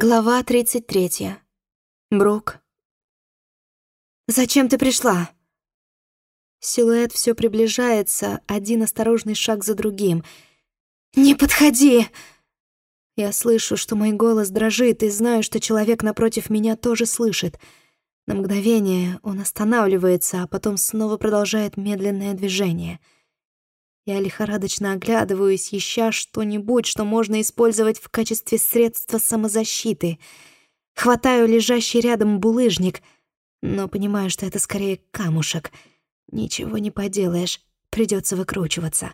Глава 33. Брук. «Зачем ты пришла?» Силуэт все приближается, один осторожный шаг за другим. «Не подходи!» Я слышу, что мой голос дрожит, и знаю, что человек напротив меня тоже слышит. На мгновение он останавливается, а потом снова продолжает медленное движение — я лихорадочно оглядываюсь, ища что-нибудь, что можно использовать в качестве средства самозащиты. Хватаю лежащий рядом булыжник, но понимаю, что это скорее камушек. Ничего не поделаешь, придется выкручиваться.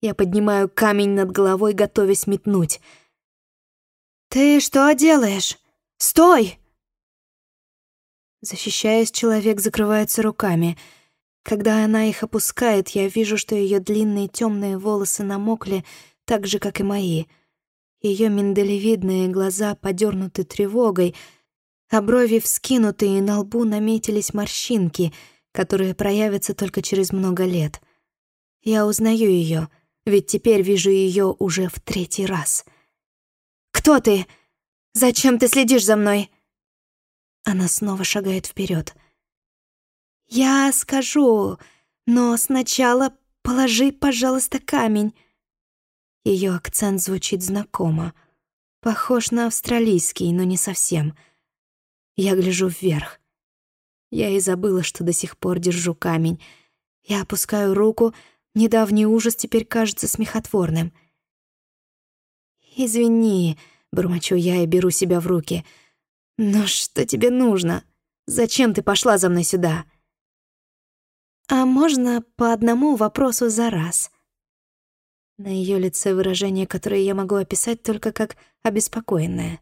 Я поднимаю камень над головой, готовясь метнуть. «Ты что делаешь? Стой!» Защищаясь, человек закрывается руками — когда она их опускает, я вижу, что ее длинные темные волосы намокли, так же, как и мои. Ее миндалевидные глаза подернуты тревогой, а брови вскинуты, и на лбу наметились морщинки, которые проявятся только через много лет. Я узнаю ее, ведь теперь вижу ее уже в третий раз. «Кто ты? Зачем ты следишь за мной?» Она снова шагает вперед. «Я скажу, но сначала положи, пожалуйста, камень». Ее акцент звучит знакомо. Похож на австралийский, но не совсем. Я гляжу вверх. Я и забыла, что до сих пор держу камень. Я опускаю руку, недавний ужас теперь кажется смехотворным. «Извини», — бормочу я и беру себя в руки. «Но что тебе нужно? Зачем ты пошла за мной сюда?» «А можно по одному вопросу за раз?» На ее лице выражение, которое я могу описать только как обеспокоенное.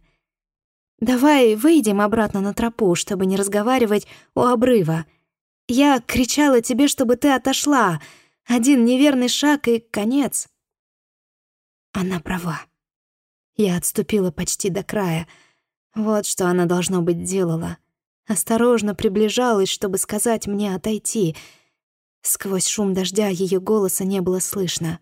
«Давай выйдем обратно на тропу, чтобы не разговаривать у обрыва. Я кричала тебе, чтобы ты отошла. Один неверный шаг и конец». Она права. Я отступила почти до края. Вот что она, должно быть, делала. Осторожно приближалась, чтобы сказать мне отойти — Сквозь шум дождя ее голоса не было слышно.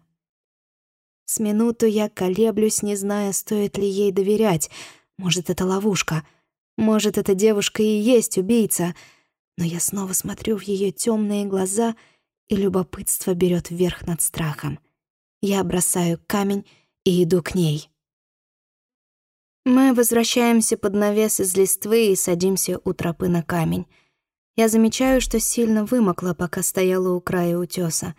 С минуту я колеблюсь, не зная, стоит ли ей доверять. Может, это ловушка. Может, эта девушка и есть убийца. Но я снова смотрю в ее темные глаза, и любопытство берет верх над страхом. Я бросаю камень и иду к ней. Мы возвращаемся под навес из листвы и садимся у тропы на камень. Я замечаю, что сильно вымокла, пока стояла у края утёса.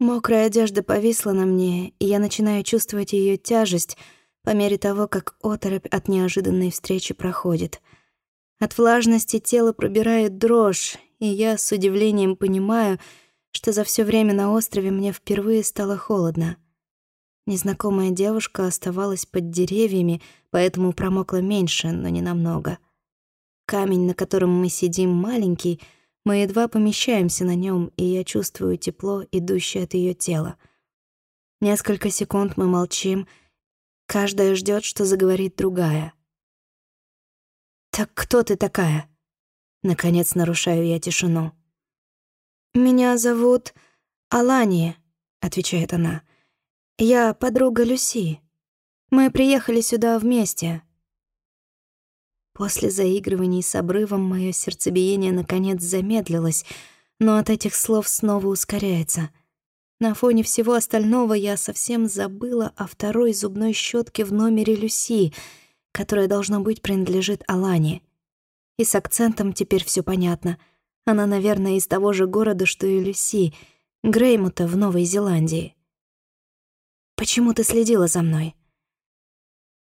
Мокрая одежда повисла на мне, и я начинаю чувствовать её тяжесть по мере того, как оторопь от неожиданной встречи проходит. От влажности тело пробирает дрожь, и я с удивлением понимаю, что за всё время на острове мне впервые стало холодно. Незнакомая девушка оставалась под деревьями, поэтому промокла меньше, но не намного. Камень, на котором мы сидим, маленький, мы едва помещаемся на нем, и я чувствую тепло, идущее от ее тела. Несколько секунд мы молчим, каждая ждет, что заговорит другая. «Так кто ты такая?» Наконец нарушаю я тишину. «Меня зовут Алания», — отвечает она. «Я подруга Люси. Мы приехали сюда вместе. После заигрываний с обрывом мое сердцебиение наконец замедлилось, но от этих слов снова ускоряется. На фоне всего остального я совсем забыла о второй зубной щетке в номере Люси, которая, должно быть, принадлежит Алане. И с акцентом теперь все понятно. Она, наверное, из того же города, что и Люси, Греймута в Новой Зеландии. «Почему ты следила за мной?»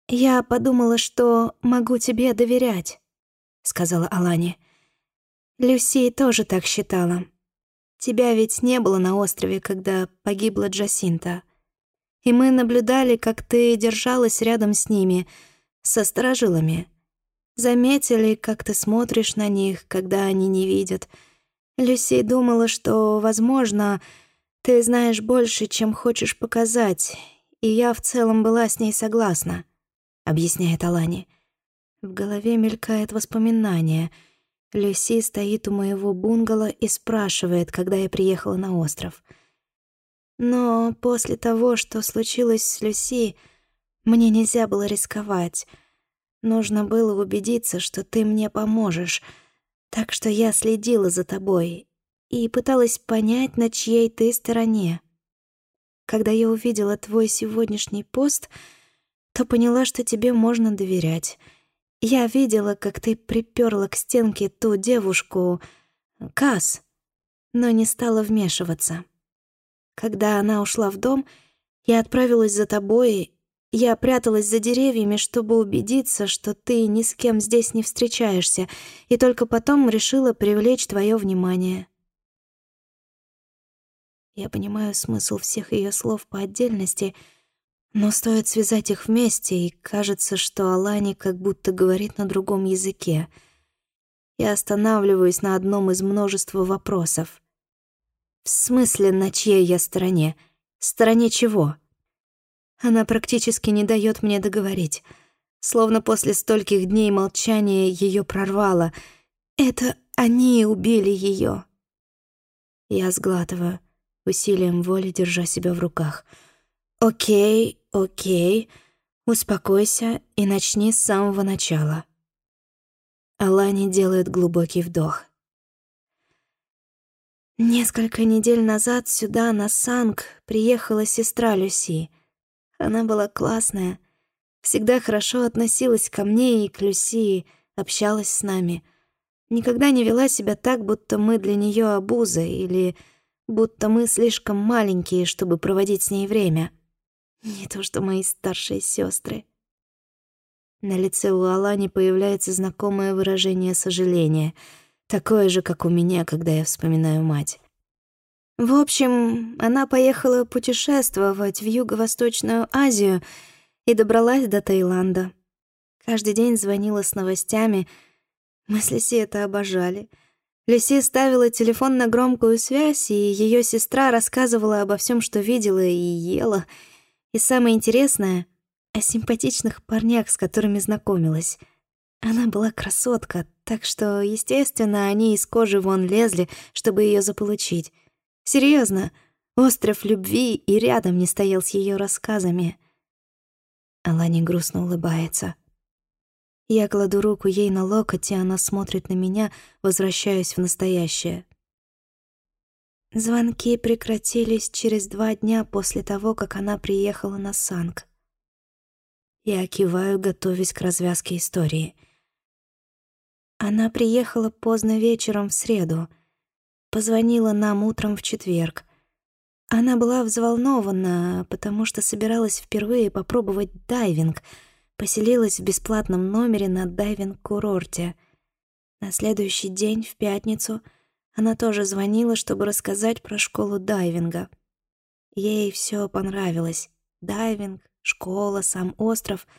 «Я подумала, что могу тебе доверять», — сказала Алани. «Люси тоже так считала. Тебя ведь не было на острове, когда погибла Джасинта. И мы наблюдали, как ты держалась рядом с ними, со сторожилами. Заметили, как ты смотришь на них, когда они не видят. Люси думала, что, возможно, ты знаешь больше, чем хочешь показать, и я в целом была с ней согласна». — объясняет Алани. В голове мелькает воспоминание. Люси стоит у моего бунгало и спрашивает, когда я приехала на остров. Но после того, что случилось с Люси, мне нельзя было рисковать. Нужно было убедиться, что ты мне поможешь, так что я следила за тобой и пыталась понять, на чьей ты стороне. Когда я увидела твой сегодняшний пост, то поняла, что тебе можно доверять. Я видела, как ты припёрла к стенке ту девушку, Кас, но не стала вмешиваться. Когда она ушла в дом, я отправилась за тобой. Я пряталась за деревьями, чтобы убедиться, что ты ни с кем здесь не встречаешься, и только потом решила привлечь твое внимание. Я понимаю смысл всех ее слов по отдельности, но стоит связать их вместе, и кажется, что Алани как будто говорит на другом языке. Я останавливаюсь на одном из множества вопросов. В смысле, на чьей я стороне? Стороне чего? Она практически не дает мне договорить. Словно после стольких дней молчания ее прорвало. Это они убили ее. Я сглатываю, усилием воли держа себя в руках. «Окей, окей, успокойся и начни с самого начала». Алани делает глубокий вдох. Несколько недель назад сюда, на Санг, приехала сестра Люси. Она была классная, всегда хорошо относилась ко мне и к Люси, общалась с нами. Никогда не вела себя так, будто мы для нее обуза или будто мы слишком маленькие, чтобы проводить с ней время. Не то что мои старшие сестры. На лице у Алани появляется знакомое выражение сожаления — Такое же, как у меня, когда я вспоминаю мать. В общем, она поехала путешествовать в Юго-Восточную Азию и добралась до Таиланда. Каждый день звонила с новостями. Мы с Люси это обожали. Люси ставила телефон на громкую связь, и ее сестра рассказывала обо всем, что видела и ела. И самое интересное — о симпатичных парнях, с которыми знакомилась. Она была красотка, так что, естественно, они из кожи вон лезли, чтобы ее заполучить. Серьезно, остров любви и рядом не стоял с ее рассказами. Алани грустно улыбается. Я кладу руку ей на локоть, и она смотрит на меня, возвращаясь в настоящее. Звонки прекратились через два дня после того, как она приехала на Санк. Я киваю, готовясь к развязке истории — она приехала поздно вечером в среду. Позвонила нам утром в четверг. Она была взволнована, потому что собиралась впервые попробовать дайвинг. Поселилась в бесплатном номере на дайвинг-курорте. На следующий день, в пятницу, она тоже звонила, чтобы рассказать про школу дайвинга. Ей все понравилось. Дайвинг, школа, сам остров —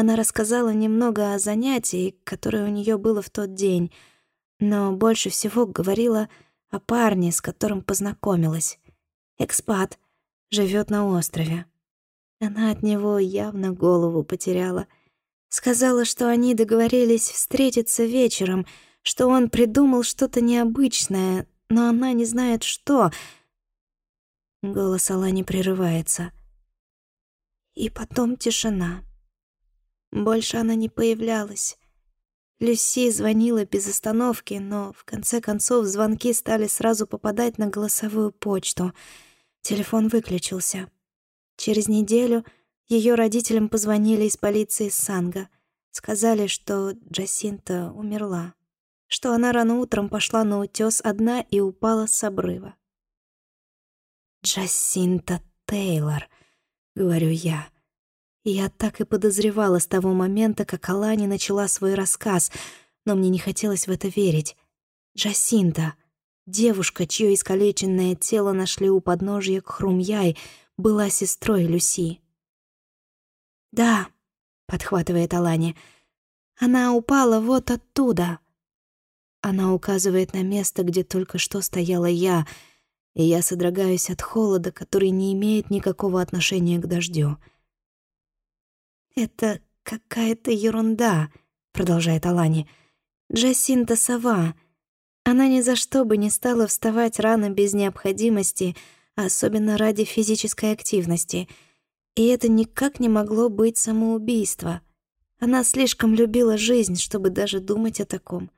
она рассказала немного о занятии, которое у нее было в тот день, но больше всего говорила о парне, с которым познакомилась. Экспат, живет на острове. Она от него явно голову потеряла. Сказала, что они договорились встретиться вечером, что он придумал что-то необычное, но она не знает что. Голос Алани прерывается. И потом тишина. Больше она не появлялась. Люси звонила без остановки, но в конце концов звонки стали сразу попадать на голосовую почту. Телефон выключился. Через неделю ее родителям позвонили из полиции Санга. Сказали, что Джасинта умерла, что она рано утром пошла на утёс одна и упала с обрыва. «Джасинта Тейлор», — говорю я, — я так и подозревала с того момента, как Алани начала свой рассказ, но мне не хотелось в это верить. Джасинта, девушка, чье искалеченное тело нашли у подножья Хрумьяй, была сестрой Люси. «Да», — подхватывает Алани, — «она упала вот оттуда». Она указывает на место, где только что стояла я, и я содрогаюсь от холода, который не имеет никакого отношения к дождю. «Это какая-то ерунда», — продолжает Алани. «Джасинта сова. Она ни за что бы не стала вставать рано без необходимости, особенно ради физической активности. И это никак не могло быть самоубийство. Она слишком любила жизнь, чтобы даже думать о таком.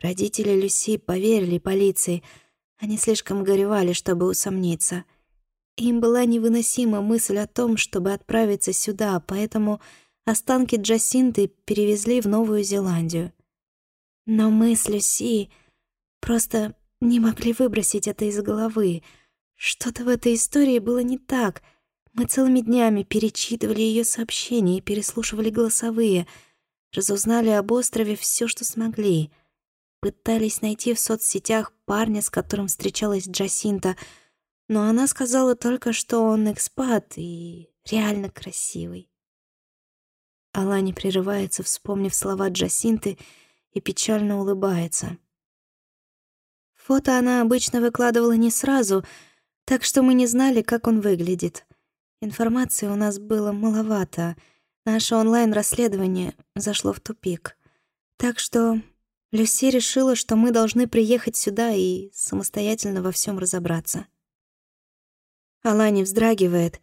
Родители Люси поверили полиции. Они слишком горевали, чтобы усомниться. Им была невыносима мысль о том, чтобы отправиться сюда, поэтому останки Джасинты перевезли в Новую Зеландию. Но мы с Люси просто не могли выбросить это из головы. Что-то в этой истории было не так. Мы целыми днями перечитывали ее сообщения и переслушивали голосовые, разузнали об острове все, что смогли. Пытались найти в соцсетях парня, с которым встречалась Джасинта, но она сказала только, что он экспат и реально красивый. Алани прерывается, вспомнив слова Джасинты, и печально улыбается. Фото она обычно выкладывала не сразу, так что мы не знали, как он выглядит. Информации у нас было маловато. Наше онлайн-расследование зашло в тупик. Так что Люси решила, что мы должны приехать сюда и самостоятельно во всем разобраться. Алани вздрагивает,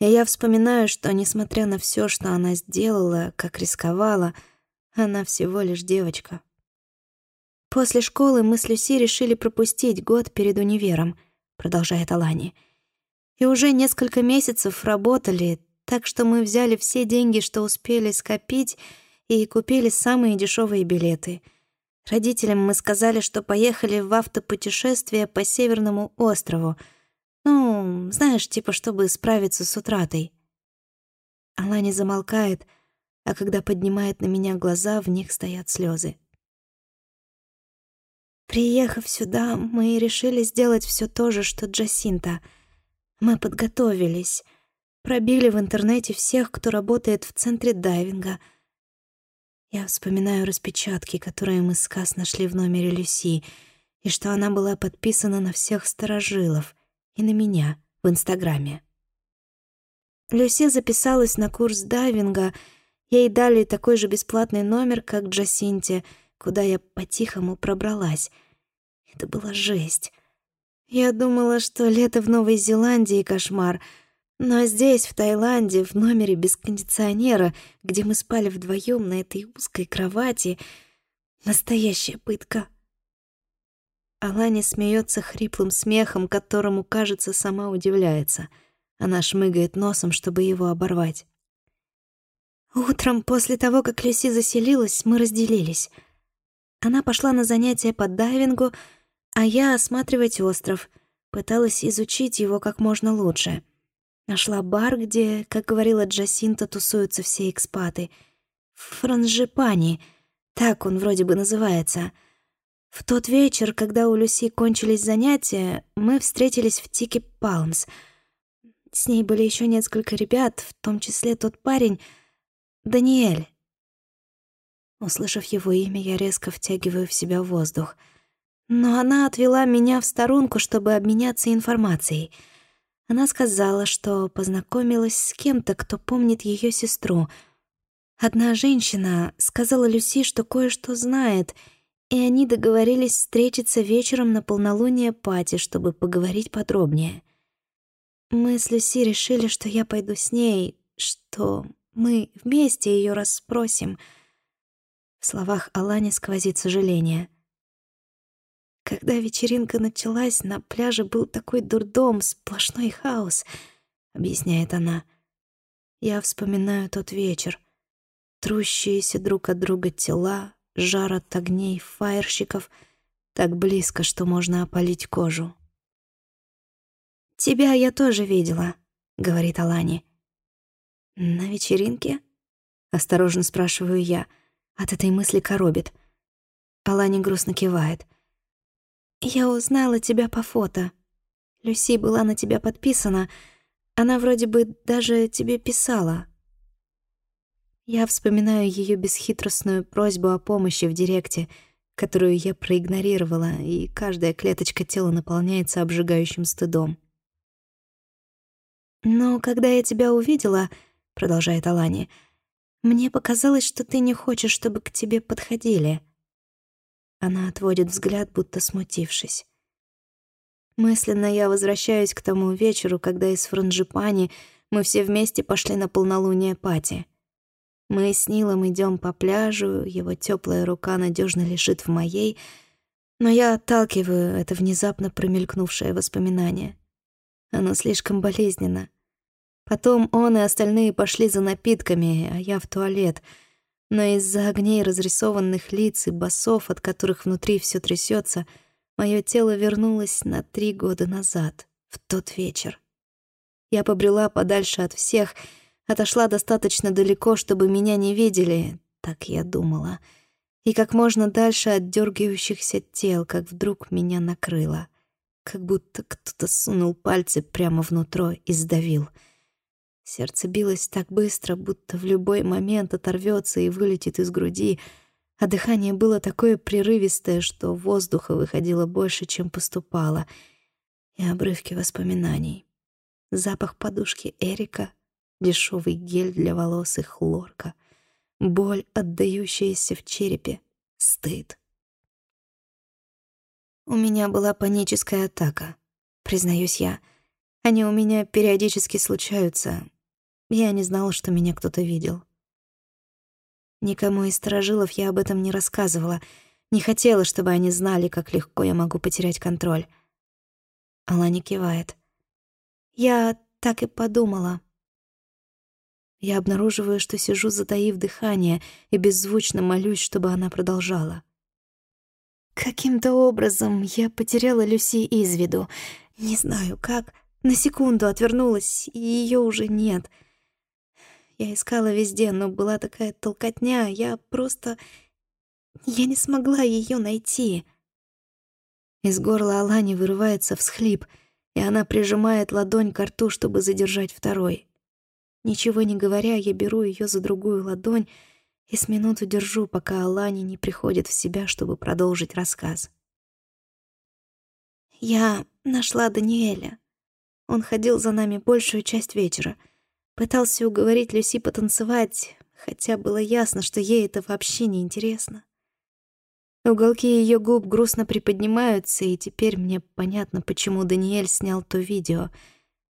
и я вспоминаю, что, несмотря на все, что она сделала, как рисковала, она всего лишь девочка. После школы мы с Люси решили пропустить год перед универом, продолжает Алани. И уже несколько месяцев работали, так что мы взяли все деньги, что успели скопить, и купили самые дешевые билеты. Родителям мы сказали, что поехали в автопутешествие по Северному острову — ну, знаешь, типа, чтобы справиться с утратой. Она не замолкает, а когда поднимает на меня глаза, в них стоят слезы. Приехав сюда, мы решили сделать все то же, что Джасинта. Мы подготовились, пробили в интернете всех, кто работает в центре дайвинга. Я вспоминаю распечатки, которые мы с Кас нашли в номере Люси, и что она была подписана на всех сторожилов — и на меня в Инстаграме. Люси записалась на курс дайвинга, ей дали такой же бесплатный номер, как Джасинте, куда я по-тихому пробралась. Это была жесть. Я думала, что лето в Новой Зеландии — кошмар, но здесь, в Таиланде, в номере без кондиционера, где мы спали вдвоем на этой узкой кровати, настоящая пытка. Алани смеется хриплым смехом, которому, кажется, сама удивляется. Она шмыгает носом, чтобы его оборвать. Утром, после того, как Люси заселилась, мы разделились. Она пошла на занятия по дайвингу, а я осматривать остров, пыталась изучить его как можно лучше. Нашла бар, где, как говорила Джасинта, тусуются все экспаты. Франжипани, так он вроде бы называется — в тот вечер, когда у Люси кончились занятия, мы встретились в Тики Палмс. С ней были еще несколько ребят, в том числе тот парень, Даниэль. Услышав его имя, я резко втягиваю в себя воздух. Но она отвела меня в сторонку, чтобы обменяться информацией. Она сказала, что познакомилась с кем-то, кто помнит ее сестру. Одна женщина сказала Люси, что кое-что знает — и они договорились встретиться вечером на полнолуние Пати, чтобы поговорить подробнее. Мы с Люси решили, что я пойду с ней, что мы вместе ее расспросим. В словах Алани сквозит сожаление. Когда вечеринка началась, на пляже был такой дурдом, сплошной хаос, объясняет она. Я вспоминаю тот вечер. Трущиеся друг от друга тела, жар от огней фаерщиков так близко, что можно опалить кожу. «Тебя я тоже видела», — говорит Алани. «На вечеринке?» — осторожно спрашиваю я. От этой мысли коробит. Алани грустно кивает. «Я узнала тебя по фото. Люси была на тебя подписана. Она вроде бы даже тебе писала». Я вспоминаю ее бесхитростную просьбу о помощи в директе, которую я проигнорировала, и каждая клеточка тела наполняется обжигающим стыдом. «Но когда я тебя увидела», — продолжает Алани, — «мне показалось, что ты не хочешь, чтобы к тебе подходили». Она отводит взгляд, будто смутившись. Мысленно я возвращаюсь к тому вечеру, когда из Франджипани мы все вместе пошли на полнолуние пати. Мы с Нилом идем по пляжу, его теплая рука надежно лежит в моей, но я отталкиваю это внезапно промелькнувшее воспоминание. Оно слишком болезненно. Потом он и остальные пошли за напитками, а я в туалет. Но из-за огней разрисованных лиц и басов, от которых внутри все трясется, мое тело вернулось на три года назад, в тот вечер. Я побрела подальше от всех — Отошла достаточно далеко, чтобы меня не видели, так я думала. И как можно дальше от дергающихся тел, как вдруг меня накрыло. Как будто кто-то сунул пальцы прямо внутрь и сдавил. Сердце билось так быстро, будто в любой момент оторвется и вылетит из груди, а дыхание было такое прерывистое, что воздуха выходило больше, чем поступало, и обрывки воспоминаний. Запах подушки Эрика — дешевый гель для волос и хлорка, боль, отдающаяся в черепе, стыд. У меня была паническая атака, признаюсь я. Они у меня периодически случаются. Я не знала, что меня кто-то видел. Никому из сторожилов я об этом не рассказывала, не хотела, чтобы они знали, как легко я могу потерять контроль. Алани кивает. Я так и подумала. Я обнаруживаю, что сижу, затаив дыхание, и беззвучно молюсь, чтобы она продолжала. Каким-то образом я потеряла Люси из виду. Не знаю как. На секунду отвернулась, и ее уже нет. Я искала везде, но была такая толкотня, я просто... Я не смогла ее найти. Из горла Алани вырывается всхлип, и она прижимает ладонь к рту, чтобы задержать второй. Ничего не говоря, я беру ее за другую ладонь и с минуту держу, пока Алани не приходит в себя, чтобы продолжить рассказ. Я нашла Даниэля. Он ходил за нами большую часть вечера. Пытался уговорить Люси потанцевать, хотя было ясно, что ей это вообще не интересно. Уголки ее губ грустно приподнимаются, и теперь мне понятно, почему Даниэль снял то видео.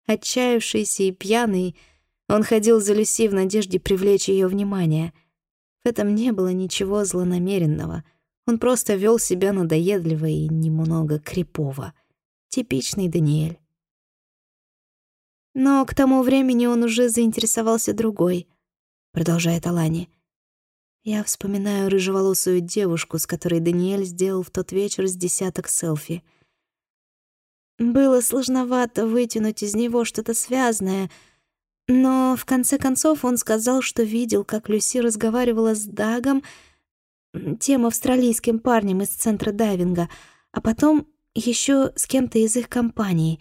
Отчаявшийся и пьяный — он ходил за Люси в надежде привлечь ее внимание. В этом не было ничего злонамеренного. Он просто вел себя надоедливо и немного крипово. Типичный Даниэль. Но к тому времени он уже заинтересовался другой, продолжает Алани. Я вспоминаю рыжеволосую девушку, с которой Даниэль сделал в тот вечер с десяток селфи. Было сложновато вытянуть из него что-то связанное — но в конце концов он сказал, что видел, как Люси разговаривала с Дагом, тем австралийским парнем из центра дайвинга, а потом еще с кем-то из их компании.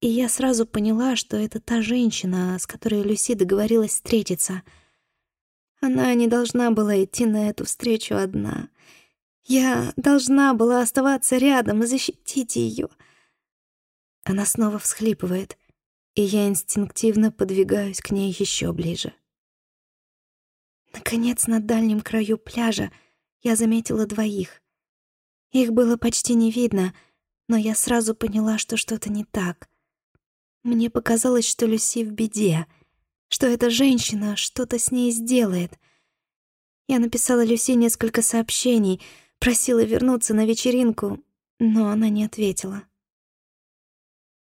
И я сразу поняла, что это та женщина, с которой Люси договорилась встретиться. Она не должна была идти на эту встречу одна. Я должна была оставаться рядом и защитить ее. Она снова всхлипывает и я инстинктивно подвигаюсь к ней еще ближе. Наконец, на дальнем краю пляжа я заметила двоих. Их было почти не видно, но я сразу поняла, что что-то не так. Мне показалось, что Люси в беде, что эта женщина что-то с ней сделает. Я написала Люси несколько сообщений, просила вернуться на вечеринку, но она не ответила.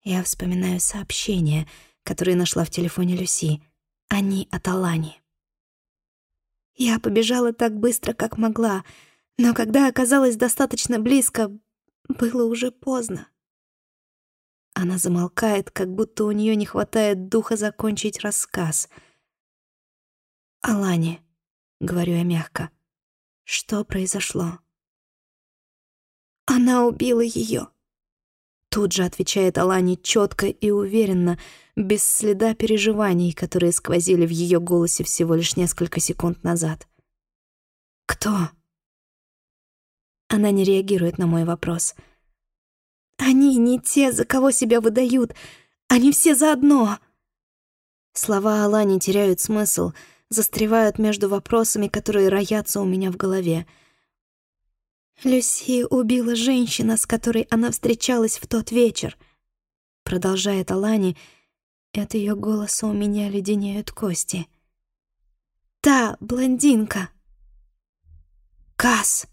Я вспоминаю сообщения, которые нашла в телефоне Люси. Они от Алани. Я побежала так быстро, как могла, но когда оказалась достаточно близко, было уже поздно. Она замолкает, как будто у нее не хватает духа закончить рассказ. «Алане», — говорю я мягко, — «что произошло?» «Она убила ее. Тут же отвечает Алани четко и уверенно, без следа переживаний, которые сквозили в ее голосе всего лишь несколько секунд назад. «Кто?» Она не реагирует на мой вопрос. «Они не те, за кого себя выдают. Они все заодно!» Слова Алани теряют смысл, застревают между вопросами, которые роятся у меня в голове — Люси убила женщина, с которой она встречалась в тот вечер. Продолжает Алани, и от ее голоса у меня леденеют кости. Та блондинка. Кас.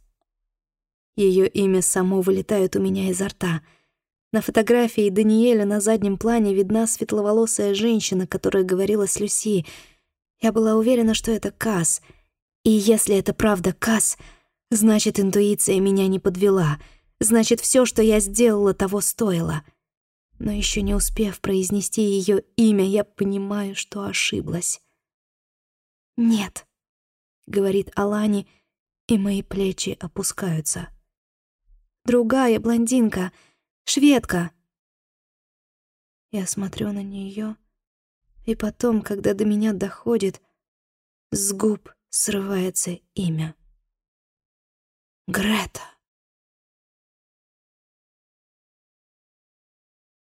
Ее имя само вылетает у меня изо рта. На фотографии Даниэля на заднем плане видна светловолосая женщина, которая говорила с Люси. Я была уверена, что это Кас. И если это правда Кас, значит, интуиция меня не подвела. Значит, все, что я сделала, того стоило. Но еще не успев произнести ее имя, я понимаю, что ошиблась. «Нет», — говорит Алани, и мои плечи опускаются. «Другая блондинка, шведка». Я смотрю на нее, и потом, когда до меня доходит, с губ срывается имя. Грета.